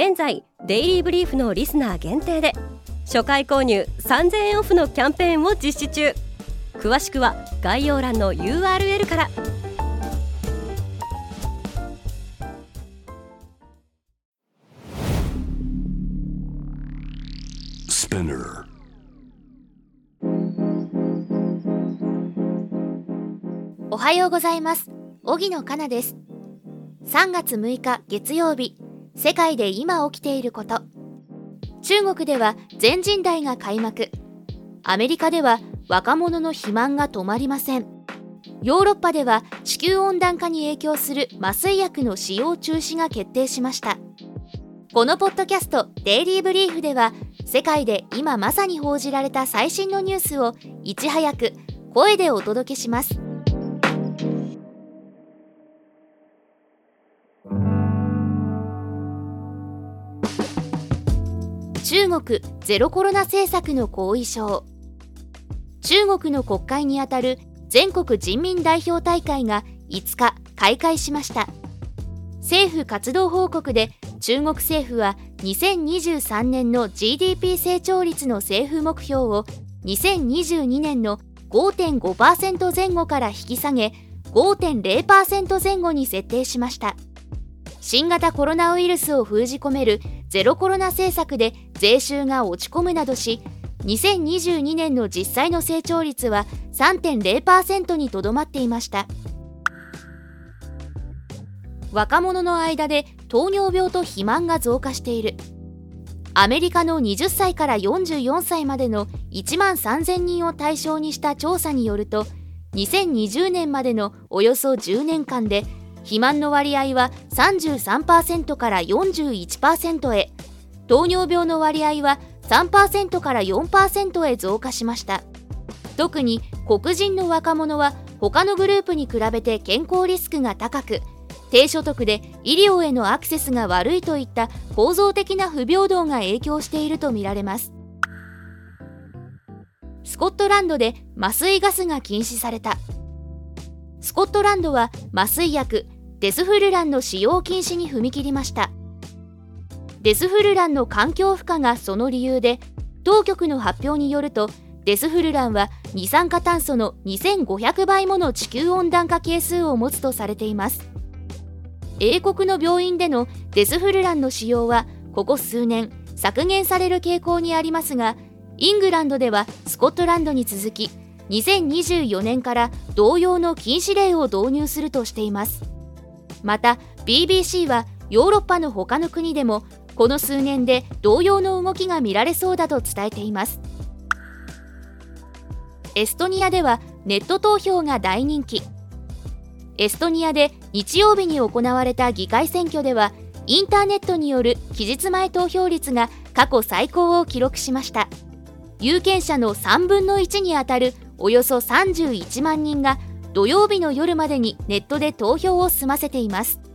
現在デイリーブリーフのリスナー限定で初回購入3000円オフのキャンペーンを実施中。詳しくは概要欄の URL から。おはようございます。荻野かなです。3月6日月曜日世界で今起きていること。中国では全人代が開幕。アメリカでは若者の肥満が止まりません。ヨーロッパでは地球温暖化に影響する麻酔薬の使用中止が決定しました。このポッドキャスト「デイリー・ブリーフ」では世界で今まさに報じられた最新のニュースをいち早く声でお届けします。中国ゼロコロナ政策の後遺症。中国の国会にあたる全国人民代表大会が5日開会しました。政府活動報告で中国政府は2023年の GDP 成長率の政府目標を2022年の5.5%前後から引き下げ5.0%前後に設定しました。新型コロナウイルスを封じ込めるゼロコロナ政策で税収が落ち込むなどし2022年の実際の成長率は3.0%にとどまっていました。若者の間で糖尿病と肥満が増加している。アメリカの20歳から44歳までの1万3000人を対象にした調査によると2020年までのおよそ10年間で肥満の割合は33%から41%へ。糖尿病の割合は3%から4%へ増加しました。特に黒人の若者は他のグループに比べて健康リスクが高く低所得で医療へのアクセスが悪いといった構造的な不平等が影響しているとみられます。スコットランドで麻酔ガスが禁止された。スコットランドは麻酔薬デスフルランの使用禁止に踏み切りました。デスフルランの環境負荷がその理由で当局の発表によるとデスフルランは二酸化炭素の2500倍もの地球温暖化係数を持つとされています。英国の病院でのデスフルランの使用はここ数年削減される傾向にありますがイングランドではスコットランドに続き2024年から同様の禁止令を導入するとしています。また BBC はヨーロッパの他の国でもこの数年で同様の動きが見られそうだと伝えています。エストニアではネット投票が大人気。エストニアで日曜日に行われた議会選挙ではインターネットによる期日前投票率が過去最高を記録しました。有権者の3分の1にあたるおよそ31万人が土曜日の夜までにネットで投票を済ませています。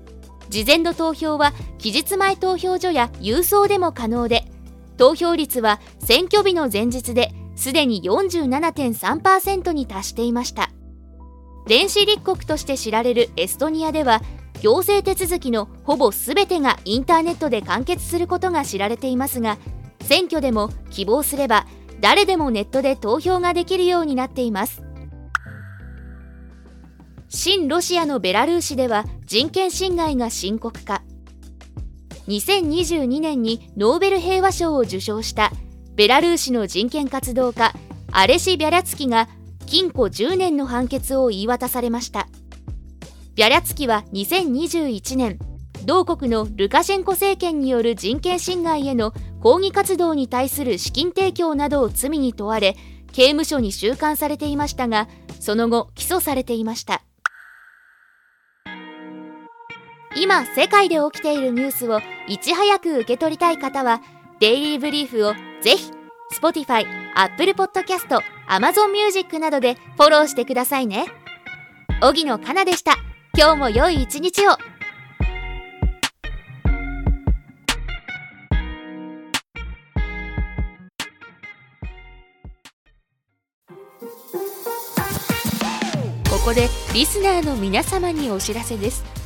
事前の投票は期日前投票所や郵送でも可能で投票率は選挙日の前日ですでに47.3%に達していました。電子立国として知られるエストニアでは行政手続きのほぼ全てがインターネットで完結することが知られていますが選挙でも希望すれば誰でもネットで投票ができるようになっています。親ロシアのベラルーシでは人権侵害が深刻化。2022年にノーベル平和賞を受賞したベラルーシの人権活動家アレシ・ビャリャツキが禁錮10年の判決を言い渡されました。ビャリャツキは2021年同国のルカシェンコ政権による人権侵害への抗議活動に対する資金提供などを罪に問われ刑務所に収監されていましたがその後起訴されていました。今世界で起きているニュースをいち早く受け取りたい方はデイリーブリーフをぜひ Spotify、Apple Podcast、Amazon Music などでフォローしてくださいね。荻野かなでした。今日も良い一日を。ここでリスナーの皆様にお知らせです。